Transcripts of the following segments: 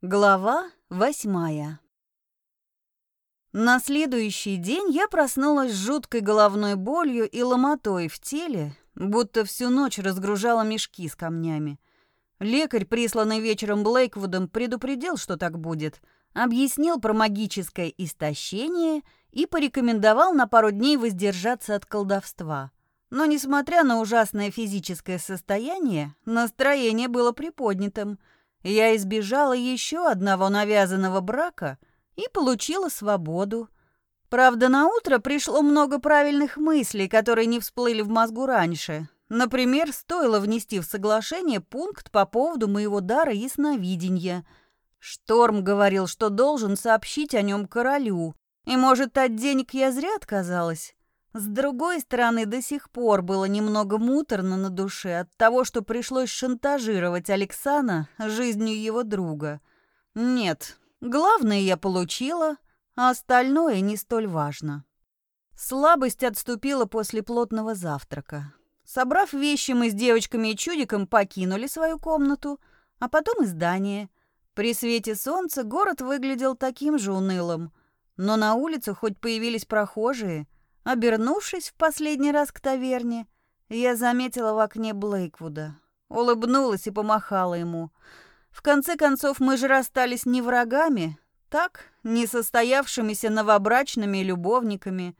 Глава восьмая На следующий день я проснулась с жуткой головной болью и ломотой в теле, будто всю ночь разгружала мешки с камнями. Лекарь, присланный вечером Блейквудом, предупредил, что так будет, объяснил про магическое истощение и порекомендовал на пару дней воздержаться от колдовства. Но, несмотря на ужасное физическое состояние, настроение было приподнятым – я избежала еще одного навязанного брака и получила свободу. Правда, на утро пришло много правильных мыслей, которые не всплыли в мозгу раньше. Например, стоило внести в соглашение пункт по поводу моего дара ясновидения. Шторм говорил, что должен сообщить о нем королю. И, может, от денег я зря отказалась? С другой стороны, до сих пор было немного муторно на душе от того, что пришлось шантажировать Алексана жизнью его друга. Нет, главное я получила, а остальное не столь важно. Слабость отступила после плотного завтрака. Собрав вещи, мы с девочками и чудиком покинули свою комнату, а потом и здание. При свете солнца город выглядел таким же унылым, но на улице хоть появились прохожие — Обернувшись в последний раз к таверне, я заметила в окне Блейквуда. Улыбнулась и помахала ему. В конце концов, мы же расстались не врагами, так, не состоявшимися новобрачными любовниками.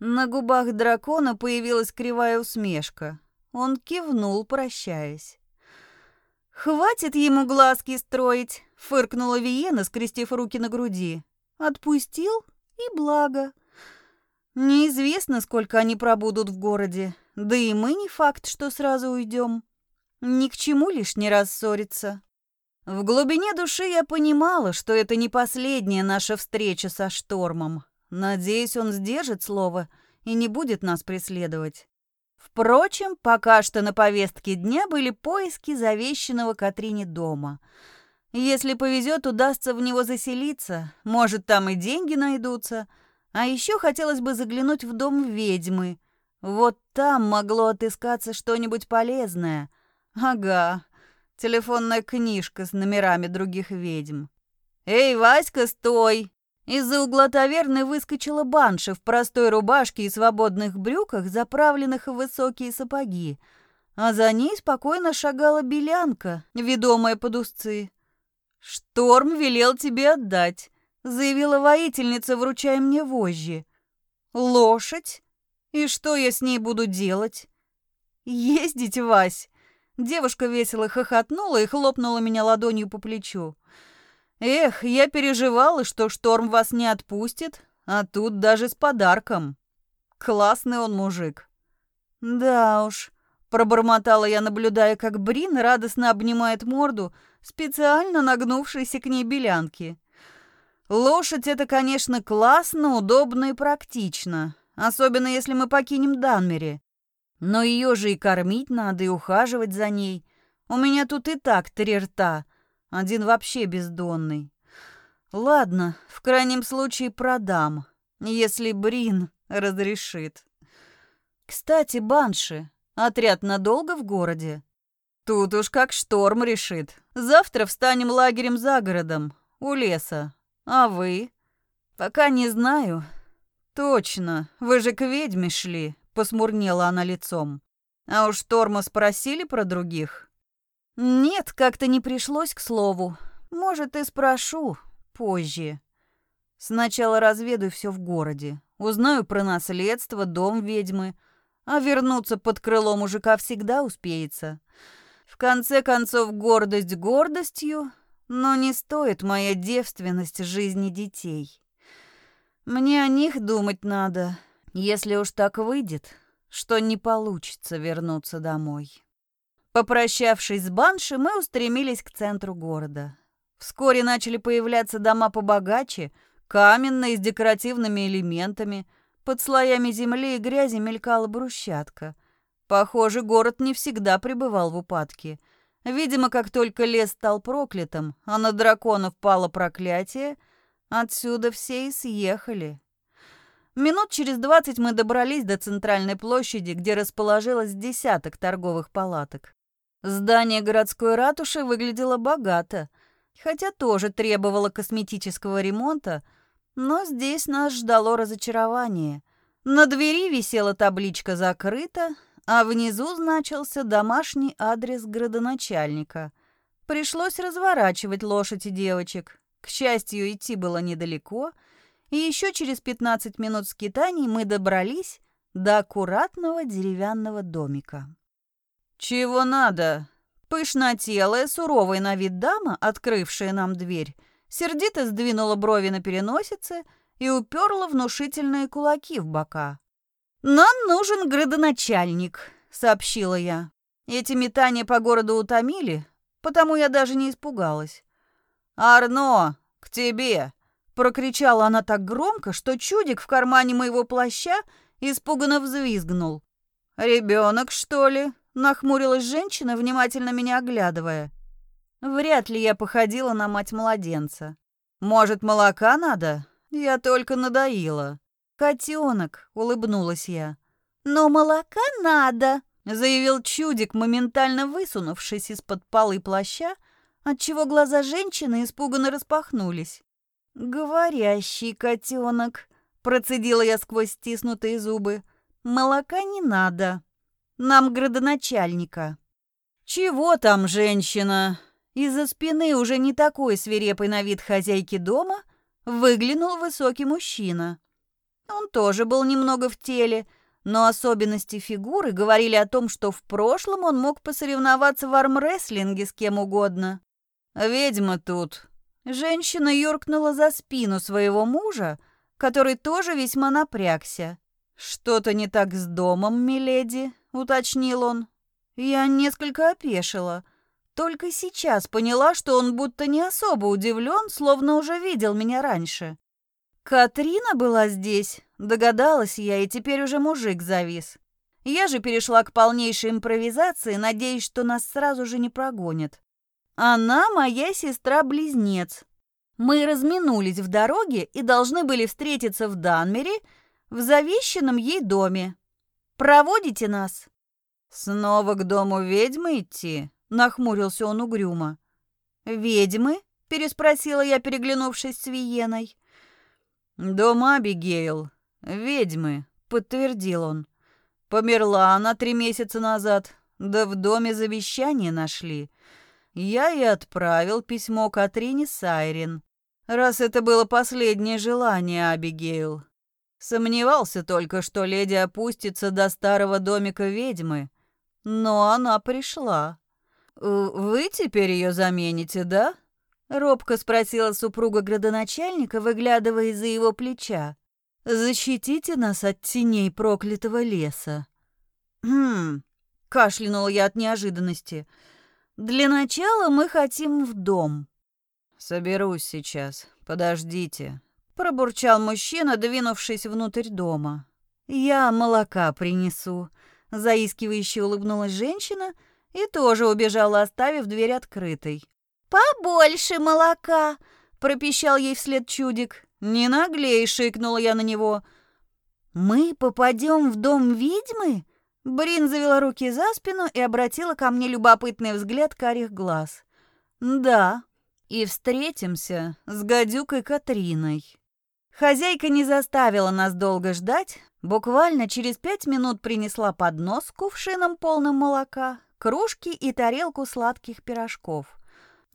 На губах дракона появилась кривая усмешка. Он кивнул, прощаясь. «Хватит ему глазки строить!» — фыркнула Виена, скрестив руки на груди. «Отпустил, и благо!» Неизвестно, сколько они пробудут в городе, да и мы не факт, что сразу уйдем. Ни к чему лишний раз ссориться. В глубине души я понимала, что это не последняя наша встреча со Штормом. Надеюсь, он сдержит слово и не будет нас преследовать. Впрочем, пока что на повестке дня были поиски завещанного Катрине дома. Если повезет, удастся в него заселиться, может, там и деньги найдутся — а еще хотелось бы заглянуть в дом ведьмы. Вот там могло отыскаться что-нибудь полезное. Ага, телефонная книжка с номерами других ведьм. «Эй, Васька, стой!» Из-за угла таверны выскочила банша в простой рубашке и свободных брюках, заправленных в высокие сапоги, а за ней спокойно шагала белянка, ведомая под узцы. «Шторм велел тебе отдать заявила воительница, вручая мне вожжи. Лошадь? И что я с ней буду делать? Ездить, Вась. Девушка весело хохотнула и хлопнула меня ладонью по плечу. Эх, я переживала, что шторм вас не отпустит, а тут даже с подарком. Классный он мужик. Да уж, пробормотала я, наблюдая, как Брин радостно обнимает морду специально нагнувшейся к ней белянки. Лошадь это, конечно, классно, удобно и практично, особенно если мы покинем Данмери. Но ее же и кормить надо, и ухаживать за ней. У меня тут и так три рта, один вообще бездонный. Ладно, в крайнем случае продам, если Брин разрешит. Кстати, Банши, отряд надолго в городе? Тут уж как шторм решит. Завтра встанем лагерем за городом, у леса, а вы? Пока не знаю. Точно, вы же к ведьме шли, посмурнела она лицом. А уж Торма спросили про других? Нет, как-то не пришлось к слову. Может, и спрошу позже. Сначала разведаю все в городе. Узнаю про наследство, дом ведьмы. А вернуться под крыло мужика всегда успеется. В конце концов, гордость гордостью, но не стоит моя девственность жизни детей. Мне о них думать надо, если уж так выйдет, что не получится вернуться домой. Попрощавшись с Банши, мы устремились к центру города. Вскоре начали появляться дома побогаче, каменные с декоративными элементами. Под слоями земли и грязи мелькала брусчатка. Похоже, город не всегда пребывал в упадке — Видимо, как только лес стал проклятым, а на драконов пало проклятие, отсюда все и съехали. Минут через двадцать мы добрались до центральной площади, где расположилось десяток торговых палаток. Здание городской ратуши выглядело богато. хотя тоже требовала косметического ремонта, но здесь нас ждало разочарование. На двери висела табличка «Закрыто», а внизу значился домашний адрес градоначальника. Пришлось разворачивать лошадь и девочек. К счастью, идти было недалеко, и еще через 15 минут скитаний мы добрались до аккуратного деревянного домика. «Чего надо?» Пышнотелая, суровая на вид дама, открывшая нам дверь, сердито сдвинула брови на переносице и уперла внушительные кулаки в бока. «Нам нужен градоначальник», — сообщила я. Эти метания по городу утомили, потому я даже не испугалась. «Арно, к тебе!» — прокричала она так громко, что чудик в кармане моего плаща испуганно взвизгнул. «Ребенок, что ли?» — нахмурилась женщина, внимательно меня оглядывая. Вряд ли я походила на мать младенца. «Может, молока надо? Я только надоила». «Котенок», — улыбнулась я. «Но молока надо», — заявил чудик, моментально высунувшись из-под полы плаща, отчего глаза женщины испуганно распахнулись. «Говорящий котенок», — процедила я сквозь стиснутые зубы. «Молока не надо. Нам градоначальника». «Чего там, женщина?» Из-за спины уже не такой свирепой на вид хозяйки дома выглянул высокий мужчина. Он тоже был немного в теле, но особенности фигуры говорили о том, что в прошлом он мог посоревноваться в армрестлинге с кем угодно. «Ведьма тут». Женщина юркнула за спину своего мужа, который тоже весьма напрягся. «Что-то не так с домом, миледи?» — уточнил он. Я несколько опешила. Только сейчас поняла, что он будто не особо удивлен, словно уже видел меня раньше. Катрина была здесь, догадалась я, и теперь уже мужик завис. Я же перешла к полнейшей импровизации, надеясь, что нас сразу же не прогонят. Она моя сестра-близнец. Мы разминулись в дороге и должны были встретиться в Данмере, в завещанном ей доме. Проводите нас?» «Снова к дому ведьмы идти?» — нахмурился он угрюмо. «Ведьмы?» — переспросила я, переглянувшись с Виеной. «Дом Абигейл. Ведьмы», — подтвердил он. «Померла она три месяца назад, да в доме завещание нашли. Я и отправил письмо Катрине Сайрин, раз это было последнее желание Абигейл. Сомневался только, что леди опустится до старого домика ведьмы, но она пришла. «Э, «Вы теперь ее замените, да?» Робко спросила супруга градоначальника, выглядывая из-за его плеча. «Защитите нас от теней проклятого леса». «Хм...» — кашлянула я от неожиданности. «Для начала мы хотим в дом». «Соберусь сейчас. Подождите», — пробурчал мужчина, двинувшись внутрь дома. «Я молока принесу», — заискивающе улыбнулась женщина и тоже убежала, оставив дверь открытой. «Побольше молока!» — пропищал ей вслед чудик. «Не наглей!» — шикнула я на него. «Мы попадем в дом ведьмы?» Брин завела руки за спину и обратила ко мне любопытный взгляд карих глаз. «Да, и встретимся с гадюкой Катриной». Хозяйка не заставила нас долго ждать, буквально через пять минут принесла поднос с кувшином полным молока, кружки и тарелку сладких пирожков.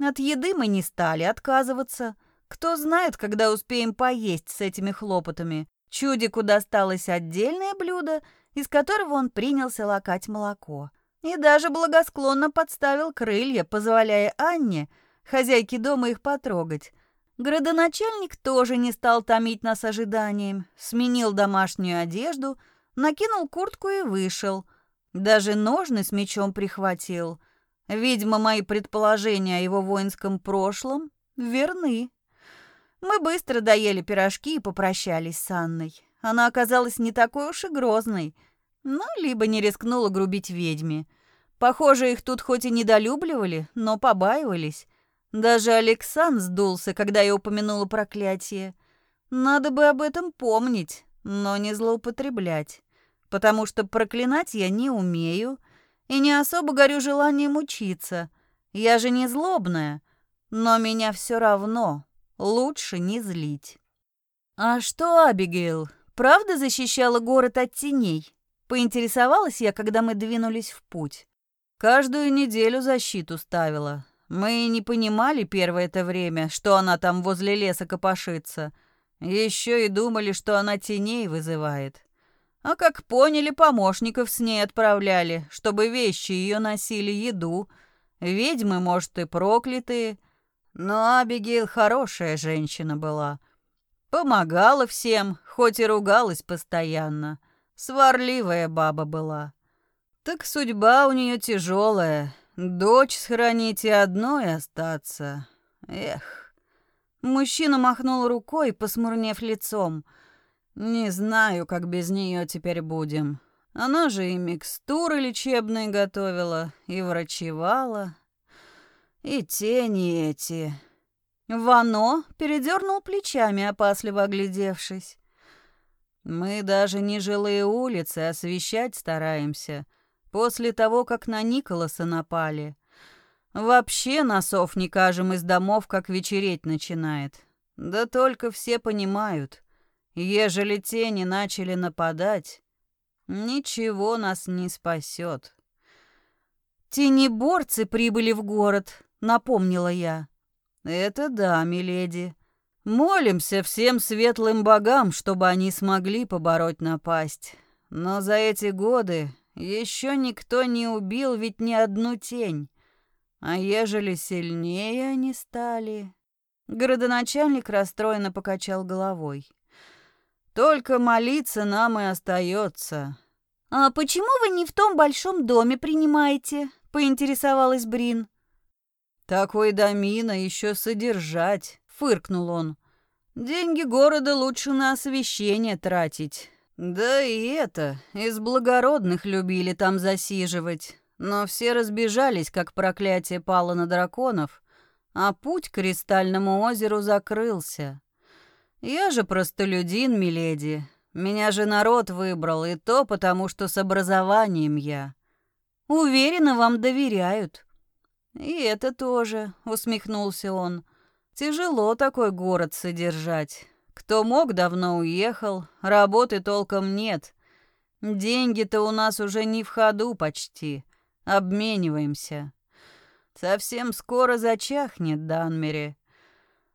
От еды мы не стали отказываться. Кто знает, когда успеем поесть с этими хлопотами. Чудику досталось отдельное блюдо, из которого он принялся лакать молоко. И даже благосклонно подставил крылья, позволяя Анне, хозяйке дома, их потрогать. Градоначальник тоже не стал томить нас ожиданием, сменил домашнюю одежду, накинул куртку и вышел. Даже ножны с мечом прихватил — Видимо, мои предположения о его воинском прошлом верны. Мы быстро доели пирожки и попрощались с Анной. Она оказалась не такой уж и грозной, но либо не рискнула грубить ведьме. Похоже, их тут хоть и недолюбливали, но побаивались. Даже Александр сдулся, когда я упомянула проклятие. Надо бы об этом помнить, но не злоупотреблять, потому что проклинать я не умею — и не особо горю желанием учиться. Я же не злобная. но меня все равно лучше не злить. «А что, Абигейл, правда защищала город от теней?» Поинтересовалась я, когда мы двинулись в путь. Каждую неделю защиту ставила. Мы не понимали первое это время, что она там возле леса копошится. Еще и думали, что она теней вызывает. А как поняли, помощников с ней отправляли, чтобы вещи ее носили, еду. Ведьмы, может, и проклятые. Но Абигейл хорошая женщина была. Помогала всем, хоть и ругалась постоянно. Сварливая баба была. Так судьба у нее тяжелая. Дочь схоронить и одной остаться. Эх. Мужчина махнул рукой, посмурнев лицом. Не знаю, как без нее теперь будем. Она же и микстуры лечебные готовила, и врачевала. И тени эти. Вано передернул плечами, опасливо оглядевшись. Мы даже не жилые улицы освещать стараемся. После того, как на Николаса напали. Вообще носов не кажем из домов, как вечереть начинает. Да только все понимают, ежели тени начали нападать, ничего нас не спасет. Тенеборцы прибыли в город, напомнила я. Это да, миледи. Молимся всем светлым богам, чтобы они смогли побороть напасть. Но за эти годы еще никто не убил ведь ни одну тень. А ежели сильнее они стали... Городоначальник расстроенно покачал головой. Только молиться нам и остается. «А почему вы не в том большом доме принимаете?» — поинтересовалась Брин. «Такой домина еще содержать», — фыркнул он. «Деньги города лучше на освещение тратить. Да и это, из благородных любили там засиживать. Но все разбежались, как проклятие пало на драконов, а путь к Кристальному озеру закрылся. Я же простолюдин, миледи. Меня же народ выбрал, и то потому, что с образованием я. Уверенно вам доверяют. И это тоже, усмехнулся он. Тяжело такой город содержать. Кто мог, давно уехал, работы толком нет. Деньги-то у нас уже не в ходу почти. Обмениваемся. Совсем скоро зачахнет Данмери.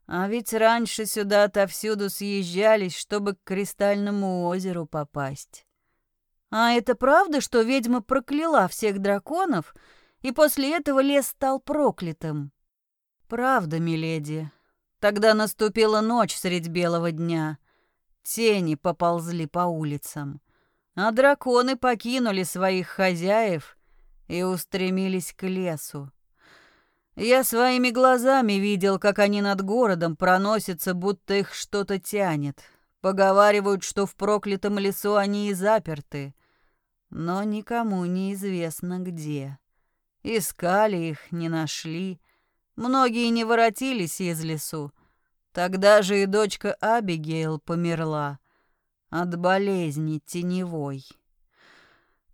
А ведь раньше сюда отовсюду съезжались, чтобы к Кристальному озеру попасть. А это правда, что ведьма прокляла всех драконов, и после этого лес стал проклятым? Правда, миледи. Тогда наступила ночь средь белого дня. Тени поползли по улицам. А драконы покинули своих хозяев и устремились к лесу. Я своими глазами видел, как они над городом проносятся, будто их что-то тянет. Поговаривают, что в проклятом лесу они и заперты. Но никому не известно где. Искали их, не нашли. Многие не воротились из лесу. Тогда же и дочка Абигейл померла от болезни теневой.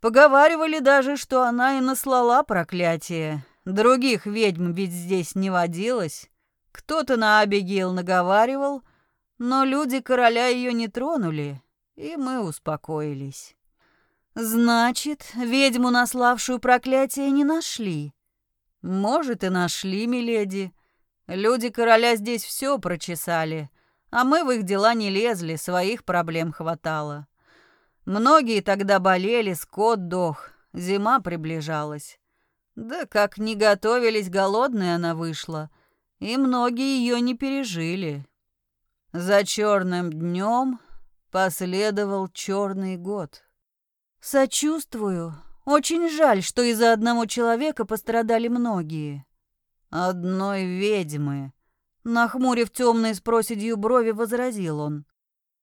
Поговаривали даже, что она и наслала проклятие. Других ведьм ведь здесь не водилось. Кто-то на Абигейл наговаривал, но люди короля ее не тронули, и мы успокоились. Значит, ведьму, наславшую проклятие, не нашли. Может, и нашли, миледи. Люди короля здесь все прочесали, а мы в их дела не лезли, своих проблем хватало. Многие тогда болели, скот дох, зима приближалась. Да как не готовились, голодной она вышла, и многие ее не пережили. За черным днем последовал черный год. Сочувствую. Очень жаль, что из-за одного человека пострадали многие. Одной ведьмы. Нахмурив темные с проседью брови, возразил он.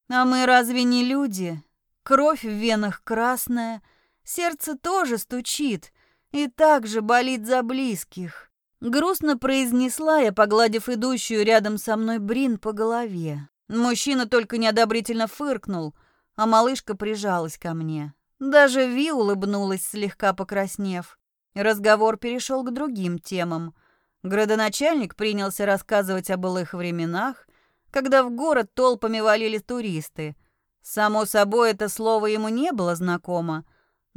А мы разве не люди? Кровь в венах красная, сердце тоже стучит и также болит за близких. Грустно произнесла я, погладив идущую рядом со мной Брин по голове. Мужчина только неодобрительно фыркнул, а малышка прижалась ко мне. Даже Ви улыбнулась, слегка покраснев. Разговор перешел к другим темам. Градоначальник принялся рассказывать о былых временах, когда в город толпами валили туристы. Само собой, это слово ему не было знакомо,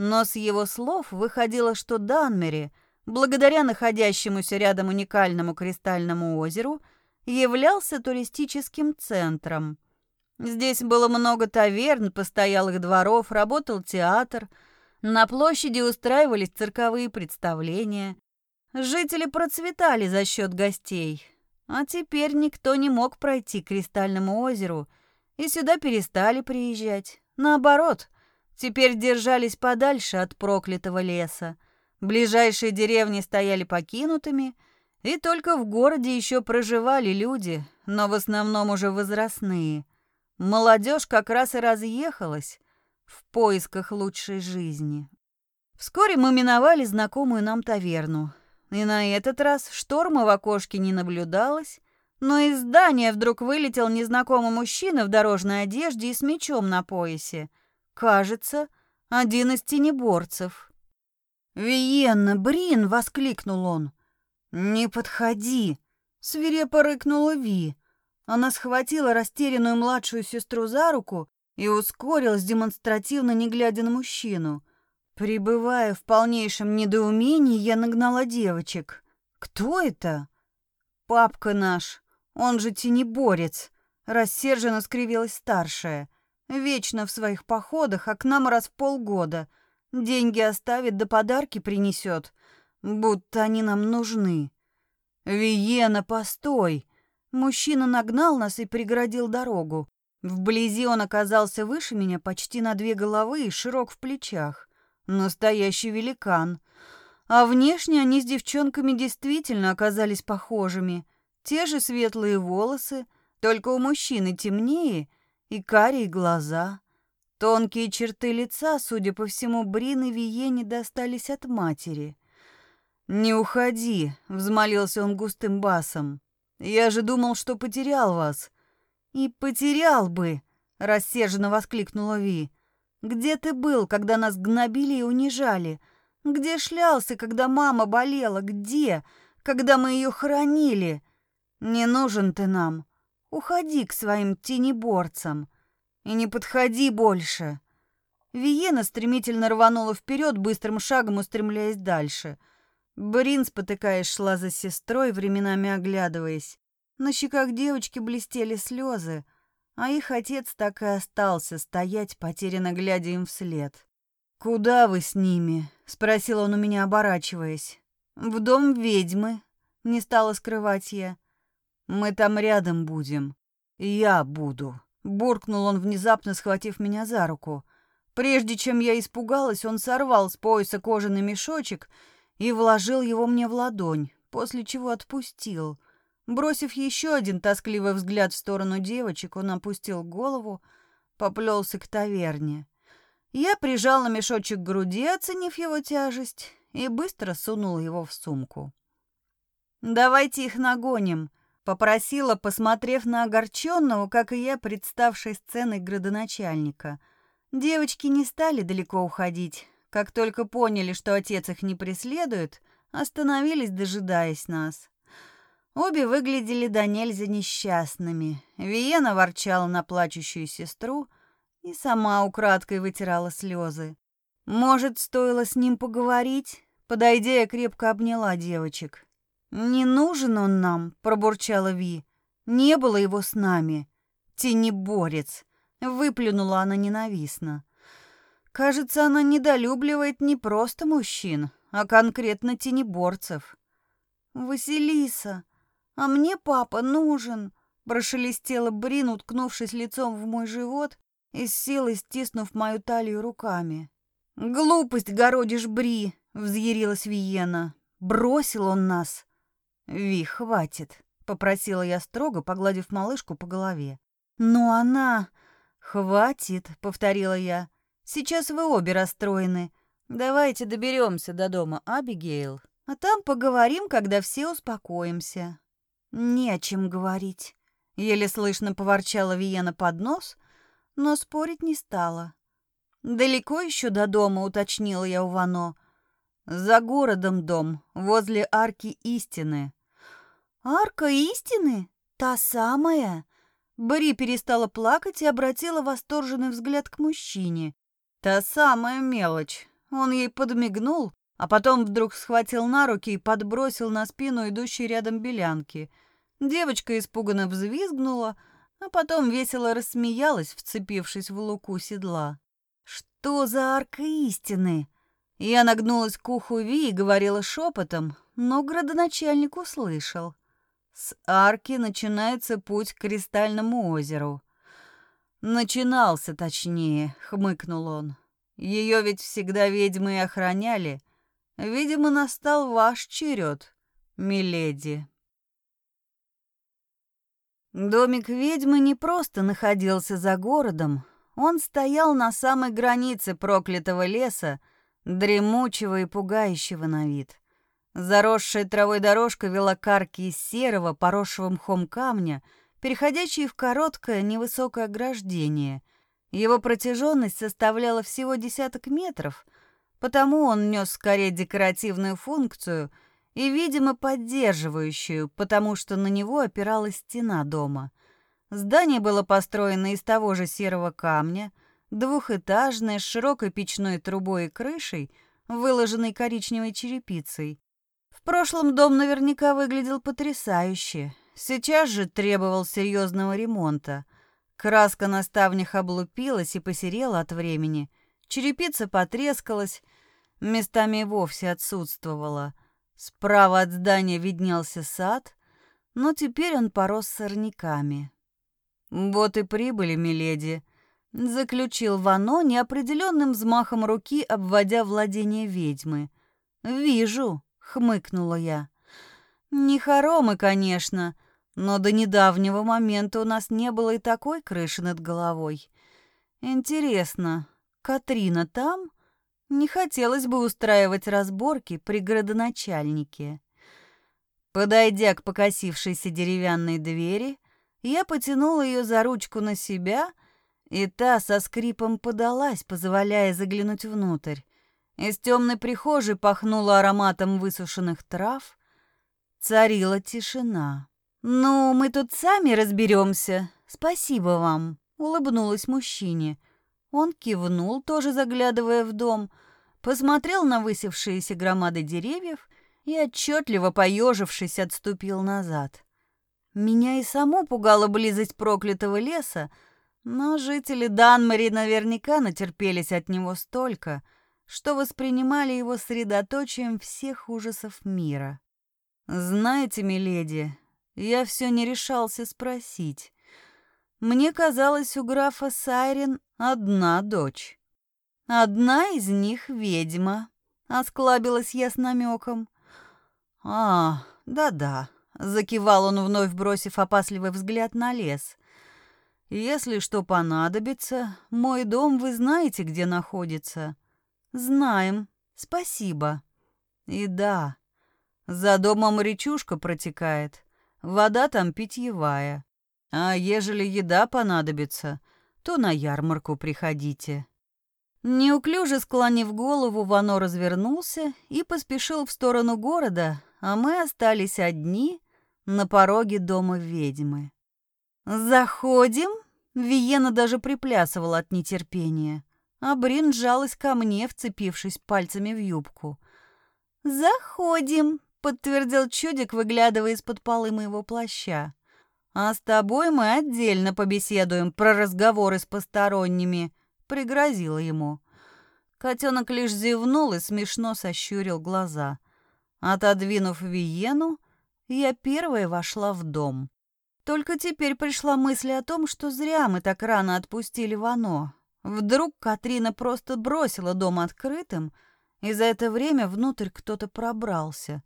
но с его слов выходило, что Данмери, благодаря находящемуся рядом уникальному кристальному озеру, являлся туристическим центром. Здесь было много таверн, постоялых дворов, работал театр, на площади устраивались цирковые представления. Жители процветали за счет гостей, а теперь никто не мог пройти к Кристальному озеру, и сюда перестали приезжать. Наоборот, теперь держались подальше от проклятого леса. Ближайшие деревни стояли покинутыми, и только в городе еще проживали люди, но в основном уже возрастные. Молодежь как раз и разъехалась в поисках лучшей жизни. Вскоре мы миновали знакомую нам таверну. И на этот раз шторма в окошке не наблюдалось, но из здания вдруг вылетел незнакомый мужчина в дорожной одежде и с мечом на поясе. Кажется, один из тенеборцев. «Виенна, Брин!» — воскликнул он. «Не подходи!» — свирепо рыкнула Ви. Она схватила растерянную младшую сестру за руку и ускорилась демонстративно, не глядя на мужчину. Пребывая в полнейшем недоумении, я нагнала девочек. «Кто это?» «Папка наш, он же тенеборец», — рассерженно скривилась старшая. «Вечно в своих походах, а к нам раз в полгода. Деньги оставит да подарки принесет, будто они нам нужны». «Виена, постой!» Мужчина нагнал нас и преградил дорогу. Вблизи он оказался выше меня почти на две головы и широк в плечах. Настоящий великан. А внешне они с девчонками действительно оказались похожими. Те же светлые волосы, только у мужчины темнее и карие глаза. Тонкие черты лица, судя по всему, Брин и Виене достались от матери. «Не уходи», — взмолился он густым басом. «Я же думал, что потерял вас». «И потерял бы», — рассерженно воскликнула Ви. Где ты был, когда нас гнобили и унижали? Где шлялся, когда мама болела? Где, когда мы ее хоронили? Не нужен ты нам. Уходи к своим тенеборцам и не подходи больше. Виена стремительно рванула вперед, быстрым шагом устремляясь дальше. Брин, спотыкаясь, шла за сестрой, временами оглядываясь. На щеках девочки блестели слезы а их отец так и остался стоять, потерянно глядя им вслед. «Куда вы с ними?» — спросил он у меня, оборачиваясь. «В дом ведьмы», — не стала скрывать я. «Мы там рядом будем. Я буду», — буркнул он, внезапно схватив меня за руку. Прежде чем я испугалась, он сорвал с пояса кожаный мешочек и вложил его мне в ладонь, после чего отпустил — Бросив еще один тоскливый взгляд в сторону девочек, он опустил голову, поплелся к таверне. Я прижала мешочек к груди, оценив его тяжесть, и быстро сунула его в сумку. «Давайте их нагоним», — попросила, посмотрев на огорченного, как и я, представшей сценой градоначальника. Девочки не стали далеко уходить. Как только поняли, что отец их не преследует, остановились, дожидаясь нас. Обе выглядели до нельзя несчастными. Виена ворчала на плачущую сестру и сама украдкой вытирала слезы. Может, стоило с ним поговорить? Подойдя, я крепко обняла девочек. «Не нужен он нам», — пробурчала Ви. «Не было его с нами». «Тенеборец», — выплюнула она ненавистно. «Кажется, она недолюбливает не просто мужчин, а конкретно тенеборцев». «Василиса», «А мне папа нужен!» Прошелестела Брин, уткнувшись лицом в мой живот и с силой стиснув мою талию руками. «Глупость городишь, Бри!» — взъярилась Виена. «Бросил он нас!» «Ви, хватит!» — попросила я строго, погладив малышку по голове. «Но она...» «Хватит!» — повторила я. «Сейчас вы обе расстроены. Давайте доберемся до дома Абигейл, а там поговорим, когда все успокоимся». «Не о чем говорить», — еле слышно поворчала Виена под нос, но спорить не стала. «Далеко еще до дома», — уточнила я у Вано. «За городом дом, возле арки истины». Арка истины? Та самая? Бри перестала плакать и обратила восторженный взгляд к мужчине. Та самая мелочь. Он ей подмигнул, а потом вдруг схватил на руки и подбросил на спину идущей рядом белянки. Девочка испуганно взвизгнула, а потом весело рассмеялась, вцепившись в луку седла. «Что за арка истины?» Я нагнулась к уху Ви и говорила шепотом, но градоначальник услышал. С арки начинается путь к Кристальному озеру. Начинался, точнее, хмыкнул он. Ее ведь всегда ведьмы и охраняли. Видимо, настал ваш черед, миледи. Домик ведьмы не просто находился за городом, он стоял на самой границе проклятого леса, дремучего и пугающего на вид. Заросшая травой дорожка вела к арке из серого, поросшего мхом камня, переходящей в короткое невысокое ограждение. Его протяженность составляла всего десяток метров, потому он нес скорее декоративную функцию и, видимо, поддерживающую, потому что на него опиралась стена дома. Здание было построено из того же серого камня, двухэтажное, с широкой печной трубой и крышей, выложенной коричневой черепицей. В прошлом дом наверняка выглядел потрясающе. Сейчас же требовал серьезного ремонта. Краска на ставнях облупилась и посерела от времени. Черепица потрескалась, местами вовсе отсутствовала. Справа от здания виднелся сад, но теперь он порос сорняками. «Вот и прибыли, миледи», — заключил Вано неопределенным взмахом руки, обводя владение ведьмы. «Вижу», хмыкнула я. Не хоромы, конечно, но до недавнего момента у нас не было и такой крыши над головой. Интересно, Катрина там? Не хотелось бы устраивать разборки при градоначальнике. Подойдя к покосившейся деревянной двери, я потянула ее за ручку на себя, и та со скрипом подалась, позволяя заглянуть внутрь. Из темной прихожей пахнуло ароматом высушенных трав. Царила тишина. «Ну, мы тут сами разберемся. Спасибо вам», — улыбнулась мужчине. Он кивнул, тоже заглядывая в дом, посмотрел на высевшиеся громады деревьев и, отчетливо поежившись, отступил назад. Меня и само пугала близость проклятого леса, но жители Данмари наверняка натерпелись от него столько — что воспринимали его средоточием всех ужасов мира. «Знаете, миледи, я все не решался спросить. Мне казалось, у графа Сайрин одна дочь. Одна из них ведьма», — осклабилась я с намеком. «А, да-да», — закивал он, вновь бросив опасливый взгляд на лес. «Если что понадобится, мой дом вы знаете, где находится. Знаем. Спасибо. И да, за домом речушка протекает. Вода там питьевая. А ежели еда понадобится, то на ярмарку приходите. Неуклюже склонив голову, Вано развернулся и поспешил в сторону города, а мы остались одни на пороге дома ведьмы. «Заходим?» Виена даже приплясывала от нетерпения а Брин сжалась ко мне, вцепившись пальцами в юбку. «Заходим», — подтвердил чудик, выглядывая из-под полы моего плаща. «А с тобой мы отдельно побеседуем про разговоры с посторонними», — пригрозила ему. Котенок лишь зевнул и смешно сощурил глаза. Отодвинув Виену, я первая вошла в дом. Только теперь пришла мысль о том, что зря мы так рано отпустили Вано. Вдруг Катрина просто бросила дом открытым, и за это время внутрь кто-то пробрался.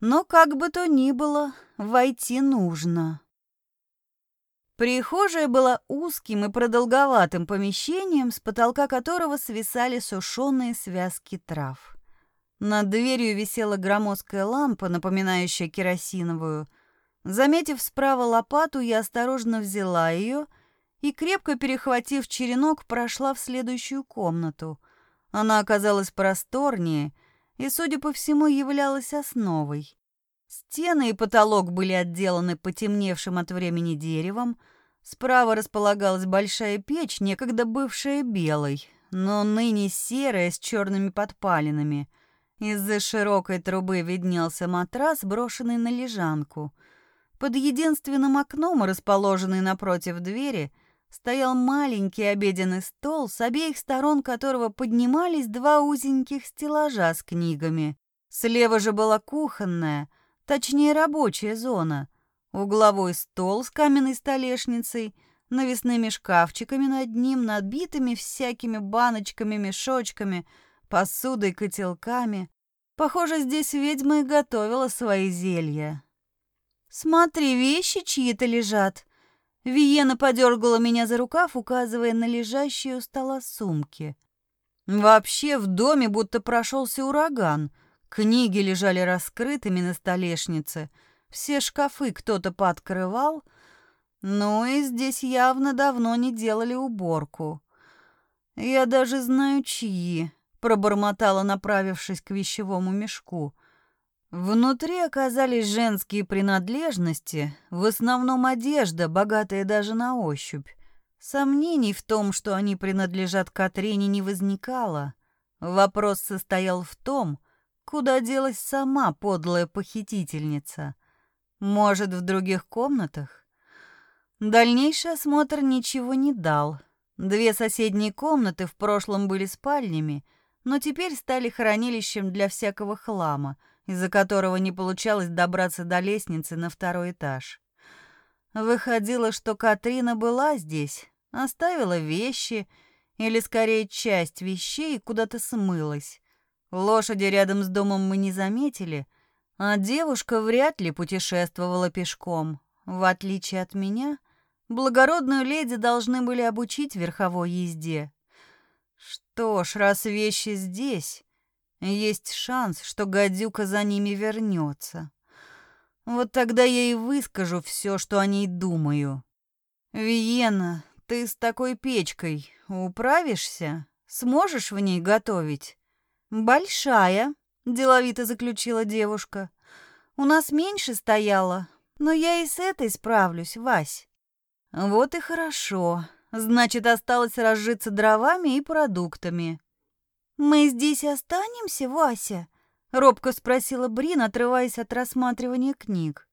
Но как бы то ни было, войти нужно. Прихожая была узким и продолговатым помещением, с потолка которого свисали сушеные связки трав. Над дверью висела громоздкая лампа, напоминающая керосиновую. Заметив справа лопату, я осторожно взяла ее — и, крепко перехватив черенок, прошла в следующую комнату. Она оказалась просторнее и, судя по всему, являлась основой. Стены и потолок были отделаны потемневшим от времени деревом. Справа располагалась большая печь, некогда бывшая белой, но ныне серая с черными подпалинами. Из-за широкой трубы виднелся матрас, брошенный на лежанку. Под единственным окном, расположенный напротив двери, стоял маленький обеденный стол, с обеих сторон которого поднимались два узеньких стеллажа с книгами. Слева же была кухонная, точнее рабочая зона. Угловой стол с каменной столешницей, навесными шкафчиками над ним, набитыми всякими баночками, мешочками, посудой, котелками. Похоже, здесь ведьма и готовила свои зелья. «Смотри, вещи чьи-то лежат». Виена подергала меня за рукав, указывая на лежащие у стола сумки. Вообще в доме будто прошелся ураган. Книги лежали раскрытыми на столешнице, все шкафы кто-то пооткрывал, ну и здесь явно давно не делали уборку. Я даже знаю, чьи, пробормотала, направившись к вещевому мешку. Внутри оказались женские принадлежности, в основном одежда, богатая даже на ощупь. Сомнений в том, что они принадлежат Катрине, не возникало. Вопрос состоял в том, куда делась сама подлая похитительница. Может, в других комнатах? Дальнейший осмотр ничего не дал. Две соседние комнаты в прошлом были спальнями, но теперь стали хранилищем для всякого хлама — из-за которого не получалось добраться до лестницы на второй этаж. Выходило, что Катрина была здесь, оставила вещи, или скорее часть вещей, куда-то смылась. Лошади рядом с домом мы не заметили, а девушка вряд ли путешествовала пешком. В отличие от меня, благородную леди должны были обучить верховой езде. Что ж, раз вещи здесь, есть шанс, что гадюка за ними вернется. Вот тогда я и выскажу все, что о ней думаю. Виена, ты с такой печкой управишься? Сможешь в ней готовить? Большая, деловито заключила девушка. У нас меньше стояло, но я и с этой справлюсь, Вась. Вот и хорошо. Значит, осталось разжиться дровами и продуктами. «Мы здесь останемся, Вася?» — робко спросила Брин, отрываясь от рассматривания книг.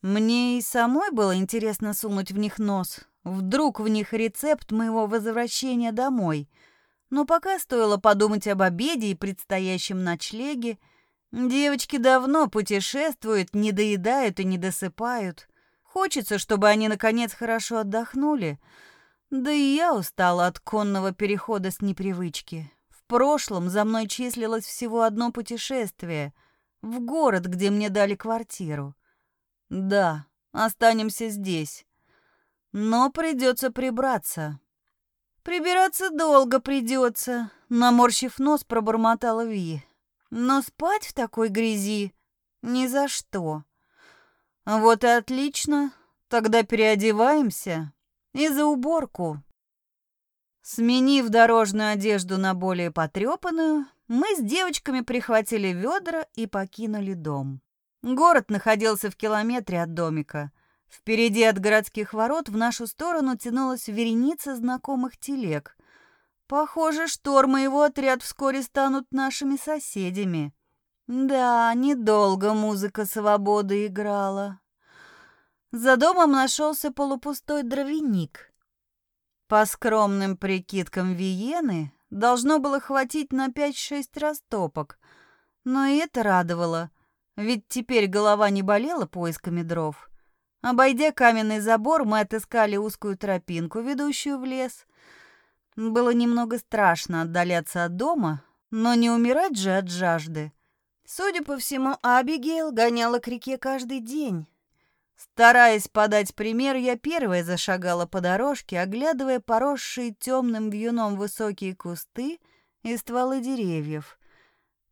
Мне и самой было интересно сунуть в них нос. Вдруг в них рецепт моего возвращения домой. Но пока стоило подумать об обеде и предстоящем ночлеге. Девочки давно путешествуют, не доедают и не досыпают. Хочется, чтобы они, наконец, хорошо отдохнули. Да и я устала от конного перехода с непривычки прошлом за мной числилось всего одно путешествие в город, где мне дали квартиру. Да, останемся здесь. Но придется прибраться. Прибираться долго придется, наморщив нос, пробормотала Ви. Но спать в такой грязи ни за что. Вот и отлично. Тогда переодеваемся и за уборку. Сменив дорожную одежду на более потрепанную, мы с девочками прихватили ведра и покинули дом. Город находился в километре от домика. Впереди от городских ворот в нашу сторону тянулась вереница знакомых телег. Похоже, шторм и его отряд вскоре станут нашими соседями. Да, недолго музыка свободы играла. За домом нашелся полупустой дровяник — по скромным прикидкам Виены, должно было хватить на 5-6 растопок. Но и это радовало, ведь теперь голова не болела поисками дров. Обойдя каменный забор, мы отыскали узкую тропинку, ведущую в лес. Было немного страшно отдаляться от дома, но не умирать же от жажды. Судя по всему, Абигейл гоняла к реке каждый день, Стараясь подать пример, я первая зашагала по дорожке, оглядывая поросшие темным вьюном высокие кусты и стволы деревьев.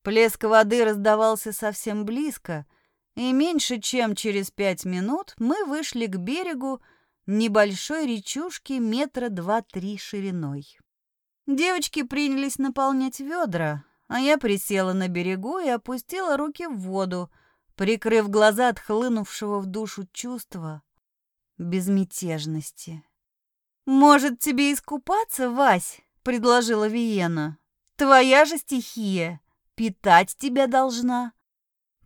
Плеск воды раздавался совсем близко, и меньше чем через пять минут мы вышли к берегу небольшой речушки метра два-три шириной. Девочки принялись наполнять ведра, а я присела на берегу и опустила руки в воду, прикрыв глаза от хлынувшего в душу чувства безмятежности. «Может, тебе искупаться, Вась?» — предложила Виена. «Твоя же стихия. Питать тебя должна.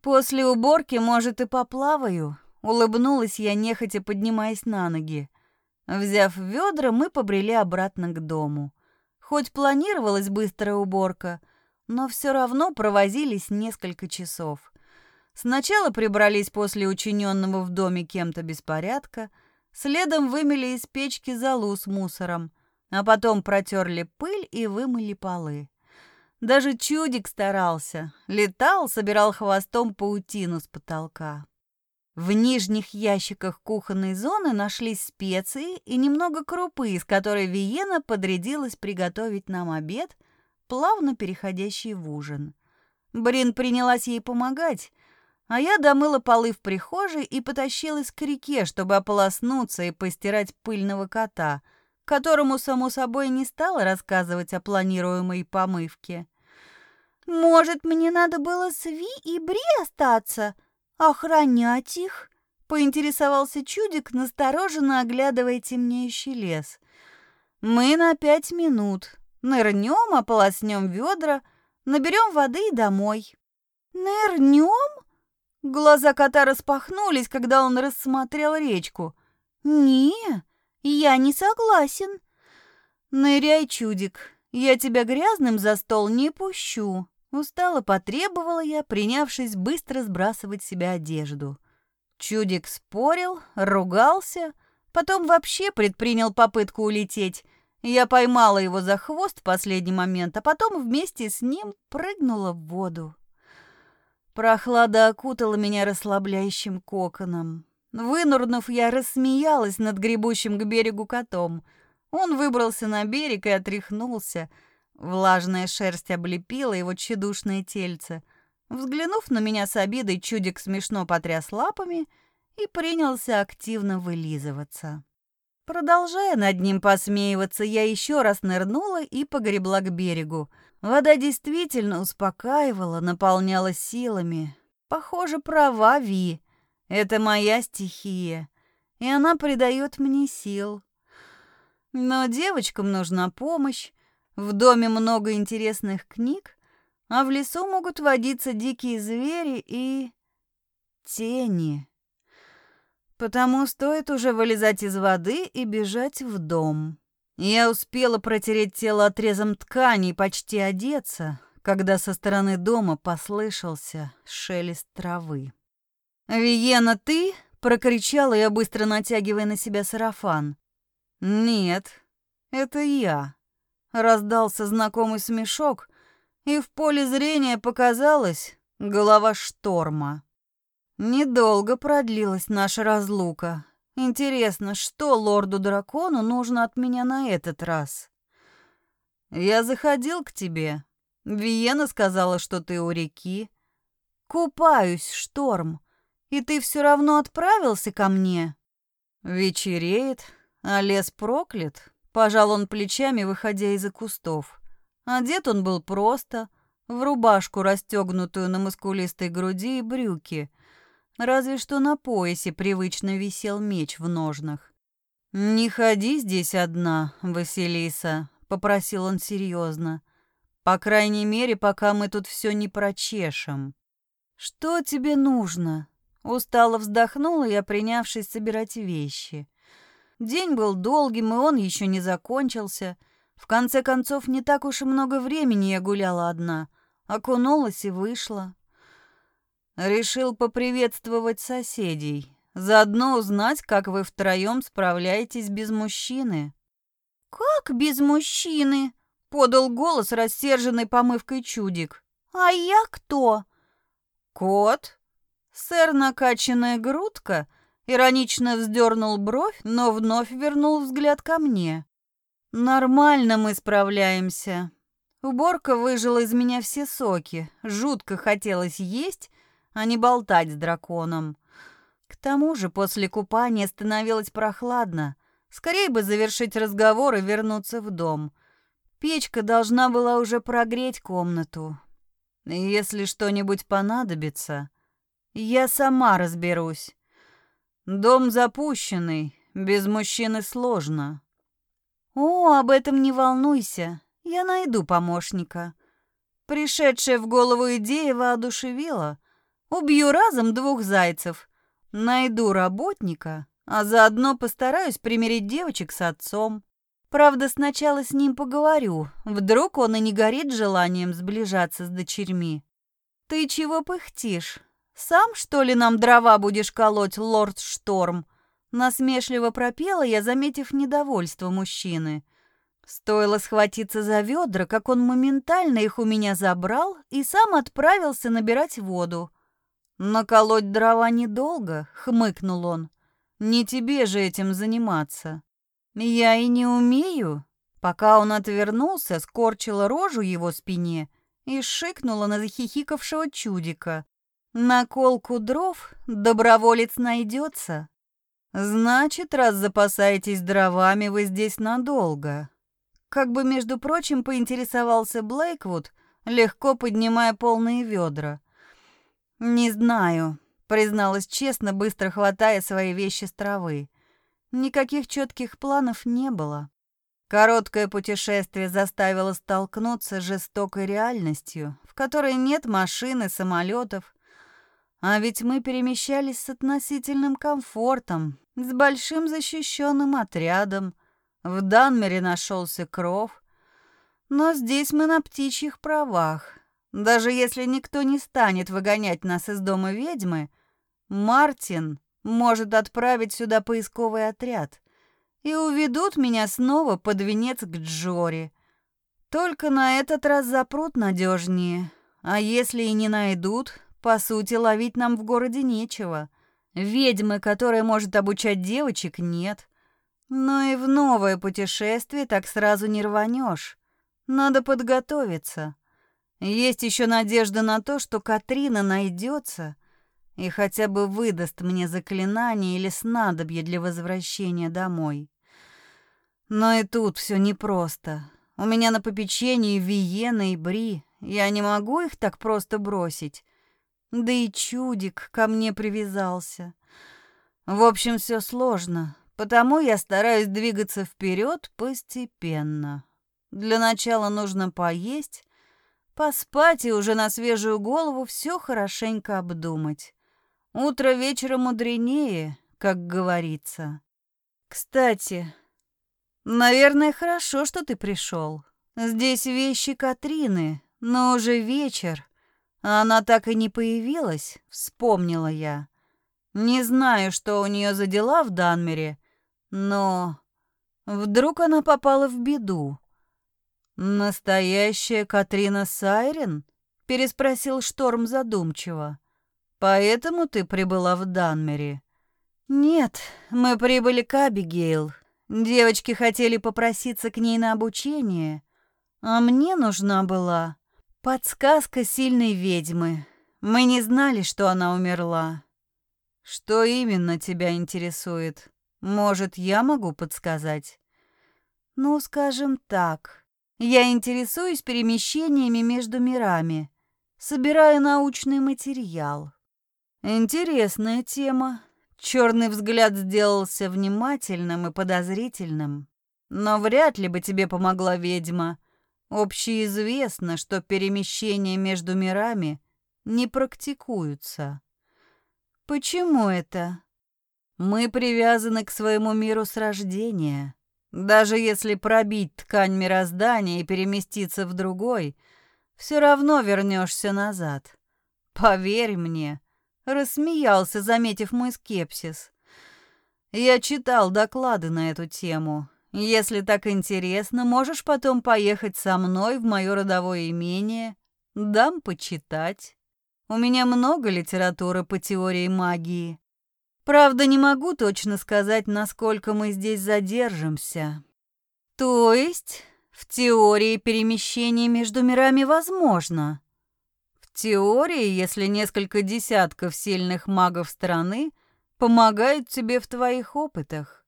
После уборки, может, и поплаваю?» Улыбнулась я, нехотя поднимаясь на ноги. Взяв ведра, мы побрели обратно к дому. Хоть планировалась быстрая уборка, но все равно провозились несколько часов. Сначала прибрались после учиненного в доме кем-то беспорядка, следом вымели из печки залу с мусором, а потом протерли пыль и вымыли полы. Даже чудик старался, летал, собирал хвостом паутину с потолка. В нижних ящиках кухонной зоны нашлись специи и немного крупы, из которой Виена подрядилась приготовить нам обед, плавно переходящий в ужин. Брин принялась ей помогать, а я домыла полы в прихожей и потащилась к реке, чтобы ополоснуться и постирать пыльного кота, которому, само собой, не стала рассказывать о планируемой помывке. «Может, мне надо было с Ви и Бри остаться?» «Охранять их?» — поинтересовался чудик, настороженно оглядывая темнеющий лес. «Мы на пять минут. Нырнем, ополоснем ведра, наберем воды и домой». «Нырнем?» Глаза кота распахнулись, когда он рассмотрел речку. «Не, я не согласен». «Ныряй, чудик, я тебя грязным за стол не пущу». Устало потребовала я, принявшись быстро сбрасывать себя одежду. Чудик спорил, ругался, потом вообще предпринял попытку улететь. Я поймала его за хвост в последний момент, а потом вместе с ним прыгнула в воду. Прохлада окутала меня расслабляющим коконом. Вынурнув, я рассмеялась над гребущим к берегу котом. Он выбрался на берег и отряхнулся — Влажная шерсть облепила его тщедушное тельце. Взглянув на меня с обидой, чудик смешно потряс лапами и принялся активно вылизываться. Продолжая над ним посмеиваться, я еще раз нырнула и погребла к берегу. Вода действительно успокаивала, наполняла силами. Похоже, права Ви. Это моя стихия, и она придает мне сил. Но девочкам нужна помощь, в доме много интересных книг, а в лесу могут водиться дикие звери и... тени. Потому стоит уже вылезать из воды и бежать в дом. Я успела протереть тело отрезом ткани и почти одеться, когда со стороны дома послышался шелест травы. «Виена, ты?» — прокричала я, быстро натягивая на себя сарафан. «Нет, это я». Раздался знакомый смешок, и в поле зрения показалась голова шторма. Недолго продлилась наша разлука. Интересно, что лорду-дракону нужно от меня на этот раз? Я заходил к тебе. Виена сказала, что ты у реки. Купаюсь, шторм, и ты все равно отправился ко мне. Вечереет, а лес проклят, Пожал он плечами, выходя из-за кустов. Одет он был просто, в рубашку, расстегнутую на мускулистой груди и брюки. Разве что на поясе привычно висел меч в ножнах. «Не ходи здесь одна, Василиса», — попросил он серьезно. «По крайней мере, пока мы тут все не прочешем». «Что тебе нужно?» Устало вздохнула я, принявшись собирать вещи. День был долгим, и он еще не закончился. В конце концов, не так уж и много времени я гуляла одна. Окунулась и вышла. Решил поприветствовать соседей. Заодно узнать, как вы втроем справляетесь без мужчины. «Как без мужчины?» — подал голос, рассерженный помывкой чудик. «А я кто?» «Кот?» Сэр накачанная грудка — Иронично вздернул бровь, но вновь вернул взгляд ко мне. «Нормально мы справляемся. Уборка выжила из меня все соки. Жутко хотелось есть, а не болтать с драконом. К тому же после купания становилось прохладно. Скорее бы завершить разговор и вернуться в дом. Печка должна была уже прогреть комнату. Если что-нибудь понадобится, Я сама разберусь. Дом запущенный, без мужчины сложно. О, об этом не волнуйся, я найду помощника. Пришедшая в голову идея воодушевила. Убью разом двух зайцев. Найду работника, а заодно постараюсь примирить девочек с отцом. Правда, сначала с ним поговорю. Вдруг он и не горит желанием сближаться с дочерьми. Ты чего пыхтишь? Сам, что ли, нам дрова будешь колоть, лорд Шторм?» Насмешливо пропела я, заметив недовольство мужчины. Стоило схватиться за ведра, как он моментально их у меня забрал и сам отправился набирать воду. «Наколоть дрова недолго», — хмыкнул он. «Не тебе же этим заниматься». «Я и не умею». Пока он отвернулся, скорчила рожу его спине и шикнула на захихикавшего чудика. На колку дров доброволец найдется. Значит, раз запасаетесь дровами, вы здесь надолго. Как бы, между прочим, поинтересовался Блейквуд, легко поднимая полные ведра. Не знаю, призналась честно, быстро хватая свои вещи с травы. Никаких четких планов не было. Короткое путешествие заставило столкнуться с жестокой реальностью, в которой нет машин и самолетов, а ведь мы перемещались с относительным комфортом, с большим защищенным отрядом. В Данмере нашелся кров. Но здесь мы на птичьих правах. Даже если никто не станет выгонять нас из дома ведьмы, Мартин может отправить сюда поисковый отряд. И уведут меня снова под венец к Джори. Только на этот раз запрут надежнее. А если и не найдут, по сути, ловить нам в городе нечего. Ведьмы, которая может обучать девочек, нет. Но и в новое путешествие так сразу не рванешь. Надо подготовиться. Есть еще надежда на то, что Катрина найдется и хотя бы выдаст мне заклинание или снадобье для возвращения домой. Но и тут все непросто. У меня на попечении Виена и Бри. Я не могу их так просто бросить. Да и чудик ко мне привязался. В общем, все сложно, потому я стараюсь двигаться вперед постепенно. Для начала нужно поесть, поспать и уже на свежую голову все хорошенько обдумать. Утро вечера мудренее, как говорится. Кстати, наверное, хорошо, что ты пришел. Здесь вещи Катрины, но уже вечер. А она так и не появилась, вспомнила я. Не знаю, что у нее за дела в Данмере, но вдруг она попала в беду. Настоящая Катрина Сайрен? переспросил Шторм задумчиво. Поэтому ты прибыла в Данмере? Нет, мы прибыли к Абигейл. Девочки хотели попроситься к ней на обучение, а мне нужна была Подсказка сильной ведьмы. Мы не знали, что она умерла. Что именно тебя интересует? Может, я могу подсказать? Ну, скажем так. Я интересуюсь перемещениями между мирами, собираю научный материал. Интересная тема. Черный взгляд сделался внимательным и подозрительным. Но вряд ли бы тебе помогла ведьма. Общеизвестно, что перемещения между мирами не практикуются. Почему это? Мы привязаны к своему миру с рождения. Даже если пробить ткань мироздания и переместиться в другой, все равно вернешься назад. Поверь мне, рассмеялся, заметив мой скепсис. Я читал доклады на эту тему если так интересно, можешь потом поехать со мной в мое родовое имение. Дам почитать. У меня много литературы по теории магии. Правда, не могу точно сказать, насколько мы здесь задержимся. То есть, в теории перемещение между мирами возможно. В теории, если несколько десятков сильных магов страны помогают тебе в твоих опытах.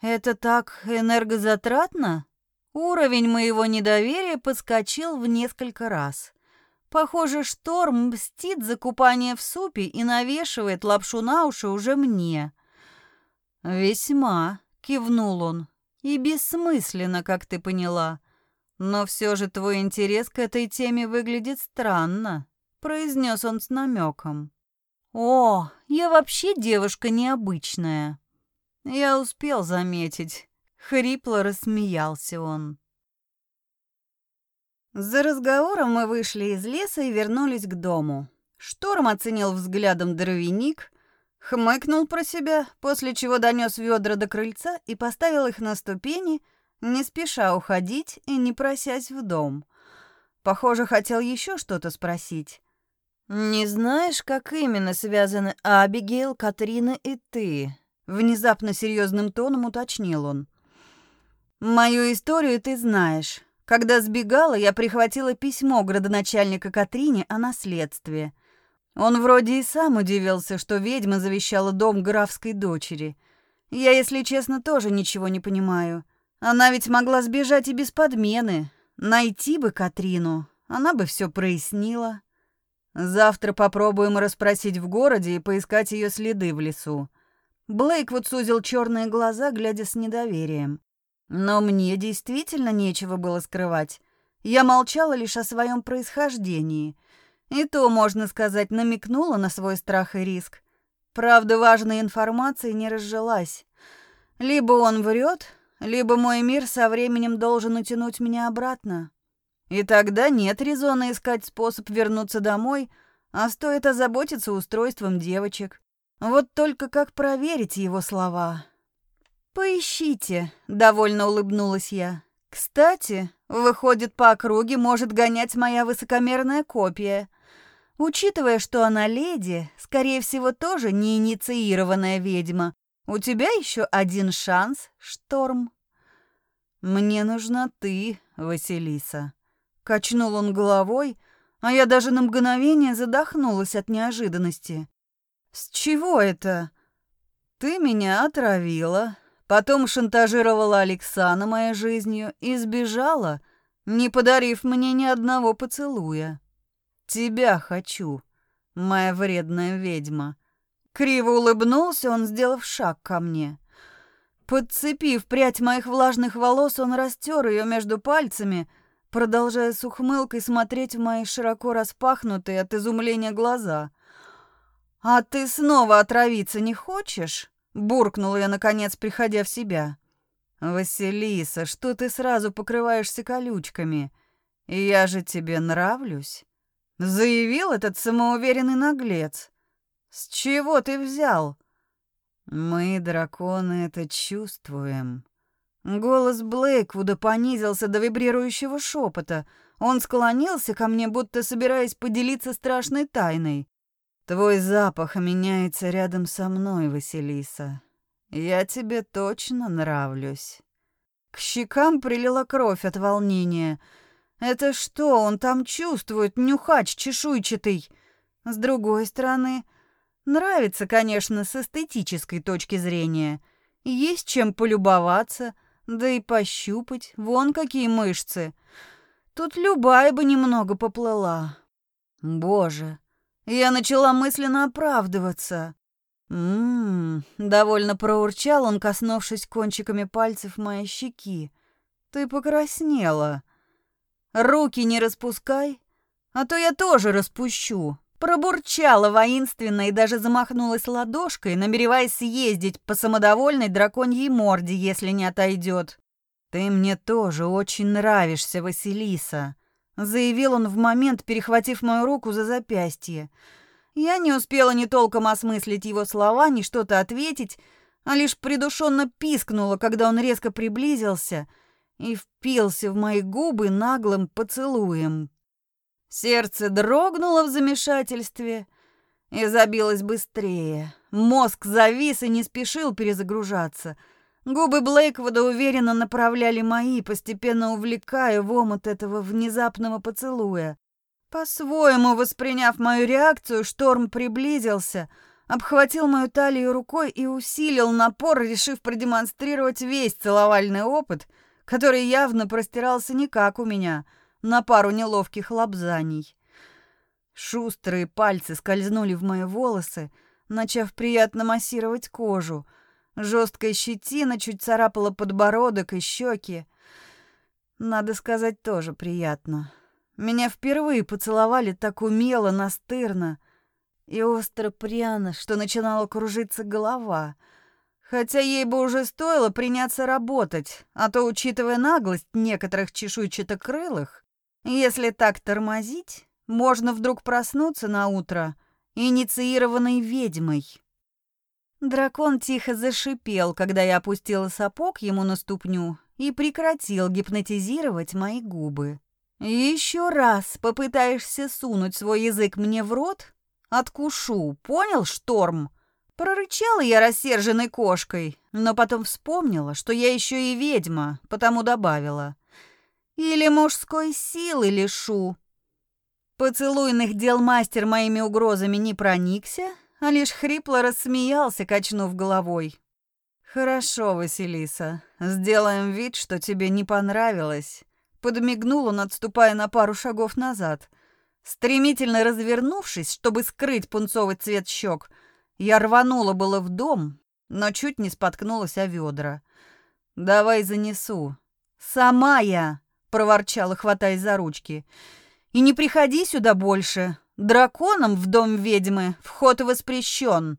Это так энергозатратно? Уровень моего недоверия подскочил в несколько раз. Похоже, Шторм мстит за купание в супе и навешивает лапшу на уши уже мне. «Весьма», — кивнул он, — «и бессмысленно, как ты поняла. Но все же твой интерес к этой теме выглядит странно», — произнес он с намеком. «О, я вообще девушка необычная». Я успел заметить. Хрипло рассмеялся он. За разговором мы вышли из леса и вернулись к дому. Шторм оценил взглядом дровяник, хмыкнул про себя, после чего донес ведра до крыльца и поставил их на ступени, не спеша уходить и не просясь в дом. Похоже, хотел еще что-то спросить. «Не знаешь, как именно связаны Абигейл, Катрина и ты?» Внезапно серьезным тоном уточнил он. «Мою историю ты знаешь. Когда сбегала, я прихватила письмо градоначальника Катрине о наследстве. Он вроде и сам удивился, что ведьма завещала дом графской дочери. Я, если честно, тоже ничего не понимаю. Она ведь могла сбежать и без подмены. Найти бы Катрину, она бы все прояснила. Завтра попробуем расспросить в городе и поискать ее следы в лесу. Блейк вот сузил черные глаза, глядя с недоверием. Но мне действительно нечего было скрывать. Я молчала лишь о своем происхождении. И то, можно сказать, намекнула на свой страх и риск. Правда, важной информации не разжилась. Либо он врет, либо мой мир со временем должен утянуть меня обратно. И тогда нет резона искать способ вернуться домой, а стоит озаботиться устройством девочек. Вот только как проверить его слова? «Поищите», — довольно улыбнулась я. «Кстати, выходит, по округе может гонять моя высокомерная копия. Учитывая, что она леди, скорее всего, тоже не инициированная ведьма, у тебя еще один шанс, Шторм». «Мне нужна ты, Василиса», — качнул он головой, а я даже на мгновение задохнулась от неожиданности. «С чего это?» «Ты меня отравила, потом шантажировала Алексана моей жизнью и сбежала, не подарив мне ни одного поцелуя. Тебя хочу, моя вредная ведьма». Криво улыбнулся он, сделав шаг ко мне. Подцепив прядь моих влажных волос, он растер ее между пальцами, продолжая с ухмылкой смотреть в мои широко распахнутые от изумления глаза — «А ты снова отравиться не хочешь?» — буркнула я, наконец, приходя в себя. «Василиса, что ты сразу покрываешься колючками? Я же тебе нравлюсь?» — заявил этот самоуверенный наглец. «С чего ты взял?» «Мы, драконы, это чувствуем». Голос Блейквуда понизился до вибрирующего шепота. Он склонился ко мне, будто собираясь поделиться страшной тайной. Твой запах меняется рядом со мной, Василиса. Я тебе точно нравлюсь. К щекам прилила кровь от волнения. Это что, он там чувствует, нюхач чешуйчатый? С другой стороны, нравится, конечно, с эстетической точки зрения. Есть чем полюбоваться, да и пощупать. Вон какие мышцы. Тут любая бы немного поплыла. Боже, я начала мысленно оправдываться. «М-м-м», довольно проурчал он, коснувшись кончиками пальцев моей щеки. «Ты покраснела. Руки не распускай, а то я тоже распущу». Пробурчала воинственно и даже замахнулась ладошкой, намереваясь съездить по самодовольной драконьей морде, если не отойдет. «Ты мне тоже очень нравишься, Василиса», заявил он в момент, перехватив мою руку за запястье. Я не успела ни толком осмыслить его слова, ни что-то ответить, а лишь придушенно пискнула, когда он резко приблизился и впился в мои губы наглым поцелуем. Сердце дрогнуло в замешательстве и забилось быстрее. Мозг завис и не спешил перезагружаться — Губы Блейквуда уверенно направляли мои, постепенно увлекая в омут этого внезапного поцелуя. По-своему восприняв мою реакцию, шторм приблизился, обхватил мою талию рукой и усилил напор, решив продемонстрировать весь целовальный опыт, который явно простирался не как у меня, на пару неловких лапзаний. Шустрые пальцы скользнули в мои волосы, начав приятно массировать кожу. Жесткая щетина чуть царапала подбородок и щеки. Надо сказать, тоже приятно. Меня впервые поцеловали так умело, настырно и остро пряно, что начинала кружиться голова. Хотя ей бы уже стоило приняться работать, а то, учитывая наглость некоторых чешуйчатокрылых, если так тормозить, можно вдруг проснуться на утро инициированной ведьмой. Дракон тихо зашипел, когда я опустила сапог ему на ступню и прекратил гипнотизировать мои губы. Еще раз попытаешься сунуть свой язык мне в рот, откушу, понял, шторм? Прорычала я рассерженной кошкой, но потом вспомнила, что я еще и ведьма, потому добавила. Или мужской силы лишу, Поцелуйных дел мастер моими угрозами не проникся, а лишь хрипло рассмеялся, качнув головой. «Хорошо, Василиса, сделаем вид, что тебе не понравилось», подмигнул он, отступая на пару шагов назад. Стремительно развернувшись, чтобы скрыть пунцовый цвет щек, я рванула было в дом, но чуть не споткнулась о ведра. «Давай занесу». «Сама я!» — проворчала, хватаясь за ручки. И не приходи сюда больше. Драконам в дом ведьмы вход воспрещен.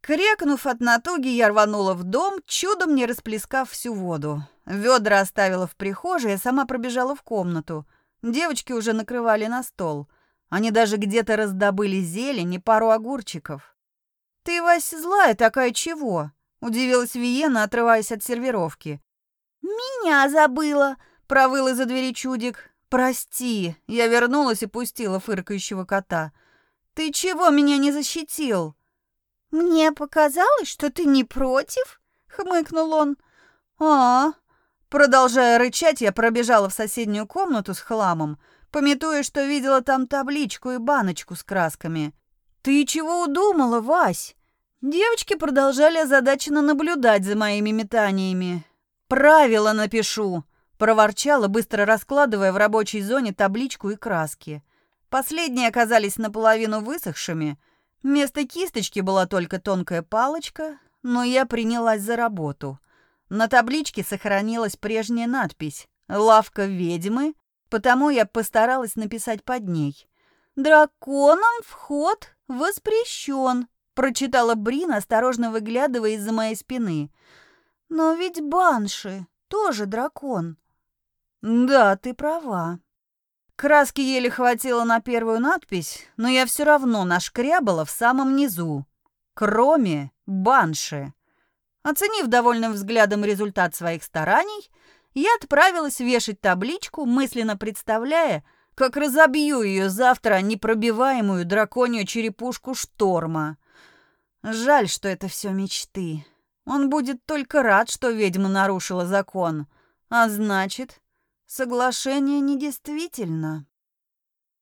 Крекнув от натуги, я рванула в дом, чудом не расплескав всю воду. Ведра оставила в прихожей, а сама пробежала в комнату. Девочки уже накрывали на стол. Они даже где-то раздобыли зелень и пару огурчиков. «Ты, Вась, злая такая чего?» — удивилась Виена, отрываясь от сервировки. «Меня забыла!» — провыл из-за двери чудик. «Прости, я вернулась и пустила фыркающего кота. Ты чего меня не защитил?» «Мне показалось, что ты не против?» — хмыкнул он. «А, Продолжая рычать, я пробежала в соседнюю комнату с хламом, пометуя, что видела там табличку и баночку с красками. «Ты чего удумала, Вась?» Девочки продолжали озадаченно наблюдать за моими метаниями. «Правила напишу!» Проворчала, быстро раскладывая в рабочей зоне табличку и краски. Последние оказались наполовину высохшими. Вместо кисточки была только тонкая палочка, но я принялась за работу. На табличке сохранилась прежняя надпись «Лавка ведьмы», потому я постаралась написать под ней. «Драконам вход воспрещен», — прочитала Брин, осторожно выглядывая из-за моей спины. «Но ведь Банши тоже дракон. Да, ты права. Краски еле хватило на первую надпись, но я все равно нашкрябала в самом низу. Кроме банши. Оценив довольным взглядом результат своих стараний, я отправилась вешать табличку, мысленно представляя, как разобью ее завтра непробиваемую драконью черепушку шторма. Жаль, что это все мечты. Он будет только рад, что ведьма нарушила закон. А значит, Соглашение недействительно.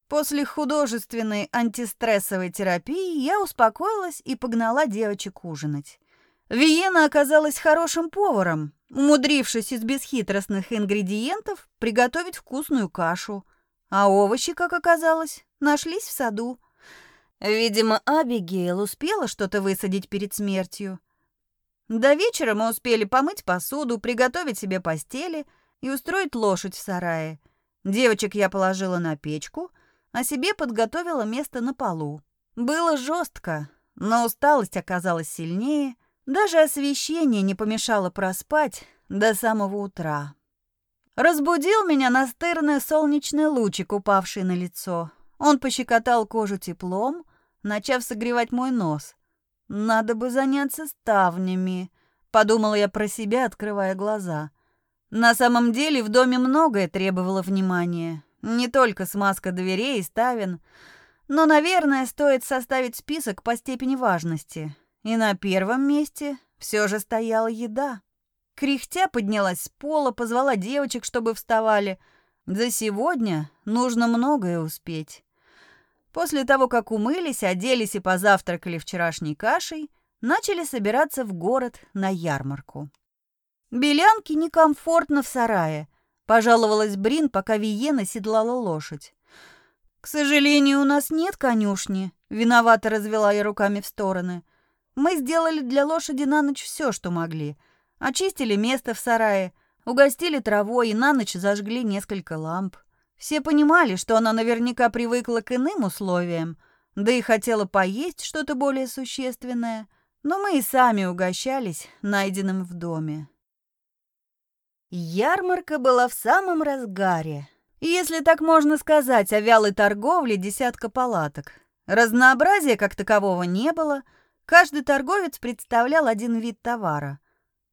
После художественной антистрессовой терапии я успокоилась и погнала девочек ужинать. Виена оказалась хорошим поваром, умудрившись из бесхитростных ингредиентов приготовить вкусную кашу, а овощи, как оказалось, нашлись в саду. Видимо, Абигейл успела что-то высадить перед смертью. До вечера мы успели помыть посуду, приготовить себе постели — и устроить лошадь в сарае. Девочек я положила на печку, а себе подготовила место на полу. Было жестко, но усталость оказалась сильнее, даже освещение не помешало проспать до самого утра. Разбудил меня настырный солнечный лучик, упавший на лицо. Он пощекотал кожу теплом, начав согревать мой нос. «Надо бы заняться ставнями», — подумала я про себя, открывая глаза. На самом деле в доме многое требовало внимания. Не только смазка дверей и ставен, но, наверное, стоит составить список по степени важности. И на первом месте все же стояла еда. Кряхтя поднялась с пола, позвала девочек, чтобы вставали. За сегодня нужно многое успеть. После того, как умылись, оделись и позавтракали вчерашней кашей, начали собираться в город на ярмарку. Белянке некомфортно в сарае, пожаловалась Брин, пока Виена седлала лошадь. К сожалению, у нас нет конюшни», — виновато развела я руками в стороны. «Мы сделали для лошади на ночь все, что могли. Очистили место в сарае, угостили травой и на ночь зажгли несколько ламп. Все понимали, что она наверняка привыкла к иным условиям, да и хотела поесть что-то более существенное, но мы и сами угощались найденным в доме. Ярмарка была в самом разгаре. Если так можно сказать о вялой торговле десятка палаток. Разнообразия как такового не было, каждый торговец представлял один вид товара.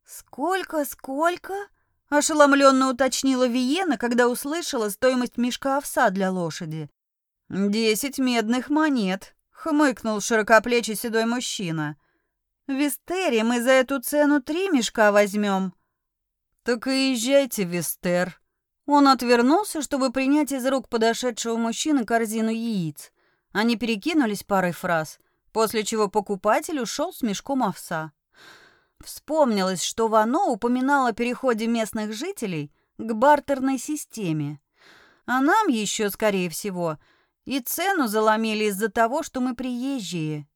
«Сколько, сколько?» — ошеломленно уточнила Виена, когда услышала стоимость мешка овса для лошади. «Десять медных монет», — хмыкнул широкоплечий седой мужчина. «В Вестере мы за эту цену три мешка возьмем». «Так и езжайте Вестер». Он отвернулся, чтобы принять из рук подошедшего мужчины корзину яиц. Они перекинулись парой фраз, после чего покупатель ушел с мешком овса. Вспомнилось, что Вано упоминал о переходе местных жителей к бартерной системе. А нам еще, скорее всего, и цену заломили из-за того, что мы приезжие.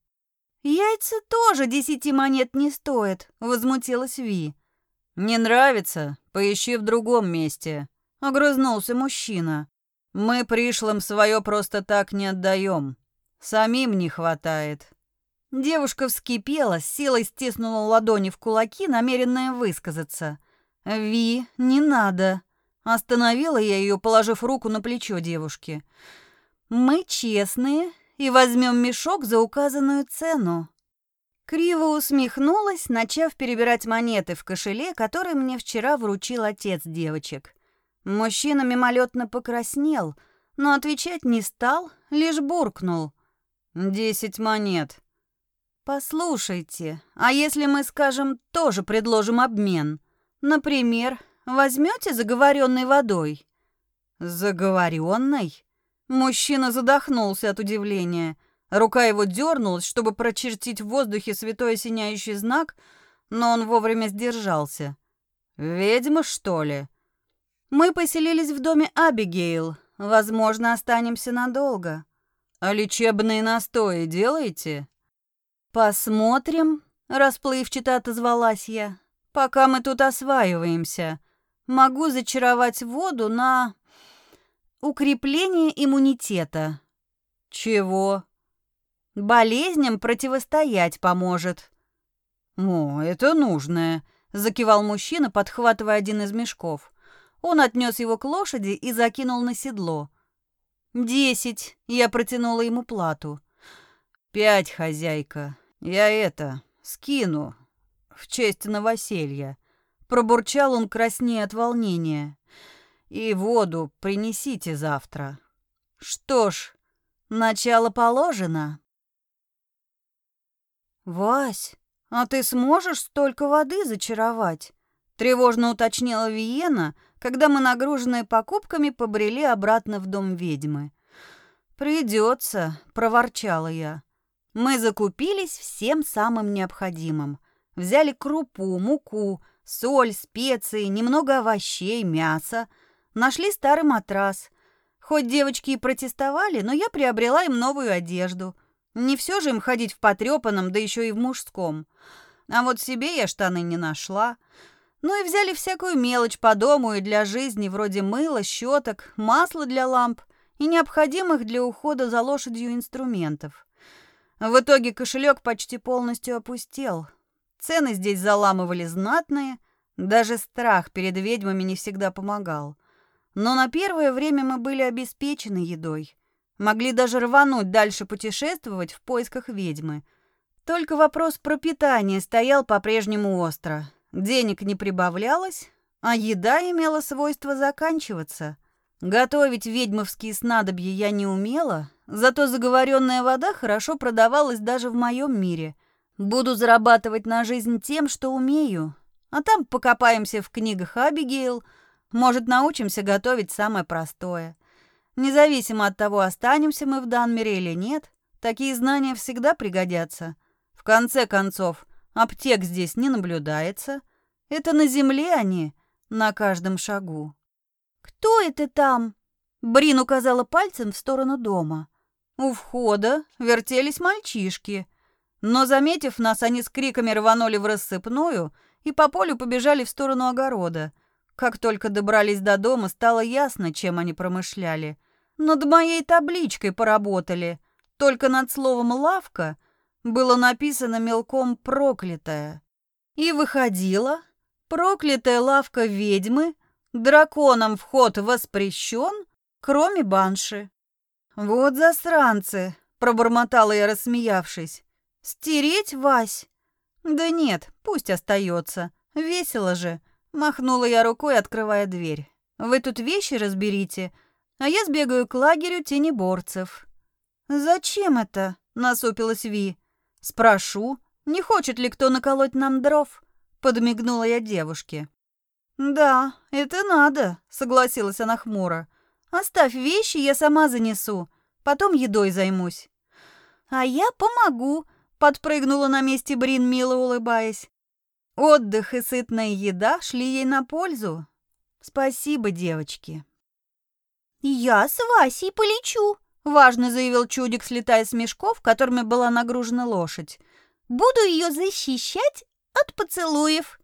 «Яйца тоже десяти монет не стоят», — возмутилась Ви. «Не нравится? Поищи в другом месте», — огрызнулся мужчина. «Мы пришлым свое просто так не отдаем. Самим не хватает». Девушка вскипела, с силой стиснула ладони в кулаки, намеренная высказаться. «Ви, не надо!» Остановила я ее, положив руку на плечо девушки. «Мы честные и возьмем мешок за указанную цену». Криво усмехнулась, начав перебирать монеты в кошеле, который мне вчера вручил отец девочек. Мужчина мимолетно покраснел, но отвечать не стал, лишь буркнул. «Десять монет». Послушайте, а если мы, скажем, тоже предложим обмен? Например, возьмете заговоренной водой? Заговоренной? Мужчина задохнулся от удивления. Рука его дернулась, чтобы прочертить в воздухе святой осеняющий знак, но он вовремя сдержался. «Ведьма, что ли?» «Мы поселились в доме Абигейл. Возможно, останемся надолго». «А лечебные настои делаете?» «Посмотрим», — расплывчато отозвалась я. «Пока мы тут осваиваемся, могу зачаровать воду на укрепление иммунитета». «Чего?» «Болезням противостоять поможет». «О, это нужное», — закивал мужчина, подхватывая один из мешков. Он отнес его к лошади и закинул на седло. «Десять», — я протянула ему плату. «Пять, хозяйка. Я это, скину. В честь новоселья». Пробурчал он краснее от волнения. «И воду принесите завтра». «Что ж, начало положено». «Вась, а ты сможешь столько воды зачаровать?» Тревожно уточнила Виена, когда мы, нагруженные покупками, побрели обратно в дом ведьмы. «Придется», — проворчала я. Мы закупились всем самым необходимым. Взяли крупу, муку, соль, специи, немного овощей, мяса. Нашли старый матрас. Хоть девочки и протестовали, но я приобрела им новую одежду. Не все же им ходить в потрепанном, да еще и в мужском. А вот себе я штаны не нашла. Ну и взяли всякую мелочь по дому и для жизни, вроде мыла, щеток, масла для ламп и необходимых для ухода за лошадью инструментов. В итоге кошелек почти полностью опустел. Цены здесь заламывали знатные, даже страх перед ведьмами не всегда помогал. Но на первое время мы были обеспечены едой. Могли даже рвануть дальше путешествовать в поисках ведьмы. Только вопрос про питание стоял по-прежнему остро. Денег не прибавлялось, а еда имела свойство заканчиваться. Готовить ведьмовские снадобья я не умела, Зато заговоренная вода хорошо продавалась даже в моем мире. Буду зарабатывать на жизнь тем, что умею. А там покопаемся в книгах Абигейл. Может, научимся готовить самое простое. Независимо от того, останемся мы в Данмере или нет, такие знания всегда пригодятся. В конце концов, аптек здесь не наблюдается. Это на земле они, на каждом шагу. «Кто это там?» Брин указала пальцем в сторону дома. У входа вертелись мальчишки. Но, заметив нас, они с криками рванули в рассыпную и по полю побежали в сторону огорода. Как только добрались до дома, стало ясно, чем они промышляли. Над моей табличкой поработали. Только над словом «лавка» было написано мелком «проклятая». И выходила проклятая лавка ведьмы, драконом вход воспрещен, кроме банши. «Вот засранцы!» — пробормотала я, рассмеявшись. «Стереть, Вась?» «Да нет, пусть остается. Весело же!» — махнула я рукой, открывая дверь. «Вы тут вещи разберите, а я сбегаю к лагерю тенеборцев». «Зачем это?» — насупилась Ви. «Спрошу, не хочет ли кто наколоть нам дров?» — подмигнула я девушке. «Да, это надо», — согласилась она хмуро. «Оставь вещи, я сама занесу, потом едой займусь». «А я помогу», — подпрыгнула на месте Брин, мило улыбаясь. Отдых и сытная еда шли ей на пользу. Спасибо, девочки. «Я с Васей полечу», — важно заявил чудик, слетая с мешков, которыми была нагружена лошадь. «Буду ее защищать от поцелуев».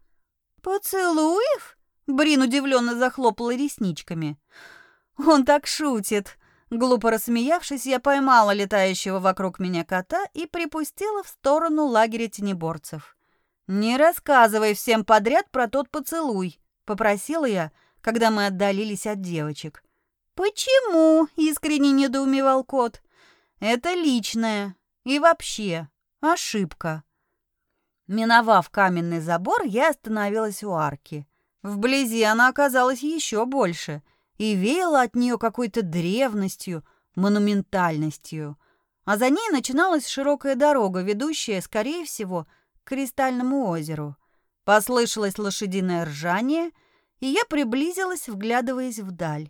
«Поцелуев?» — Брин удивленно захлопала ресничками. «Он так шутит». Глупо рассмеявшись, я поймала летающего вокруг меня кота и припустила в сторону лагеря тенеборцев. «Не рассказывай всем подряд про тот поцелуй», — попросила я, когда мы отдалились от девочек. «Почему?» — искренне недоумевал кот. «Это личное. И вообще, ошибка». Миновав каменный забор, я остановилась у арки. Вблизи она оказалась еще больше и веяла от нее какой-то древностью, монументальностью. А за ней начиналась широкая дорога, ведущая, скорее всего, к Кристальному озеру. Послышалось лошадиное ржание, и я приблизилась, вглядываясь вдаль.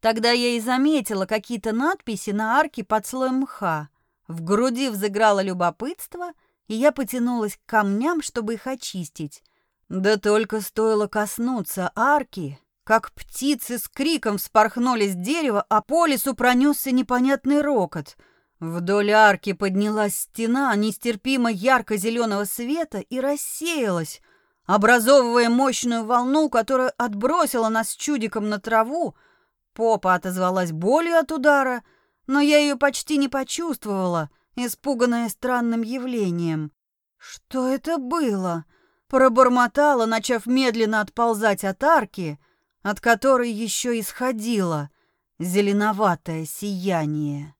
Тогда я и заметила какие-то надписи на арке под слоем мха. В груди взыграло любопытство, и я потянулась к камням, чтобы их очистить. Да только стоило коснуться арки, как птицы с криком вспорхнули с дерева, а по лесу пронесся непонятный рокот. Вдоль арки поднялась стена нестерпимо ярко-зеленого света и рассеялась, образовывая мощную волну, которая отбросила нас чудиком на траву, Попа отозвалась болью от удара, но я ее почти не почувствовала, испуганная странным явлением. Что это было? Пробормотала, начав медленно отползать от арки, от которой еще исходило зеленоватое сияние.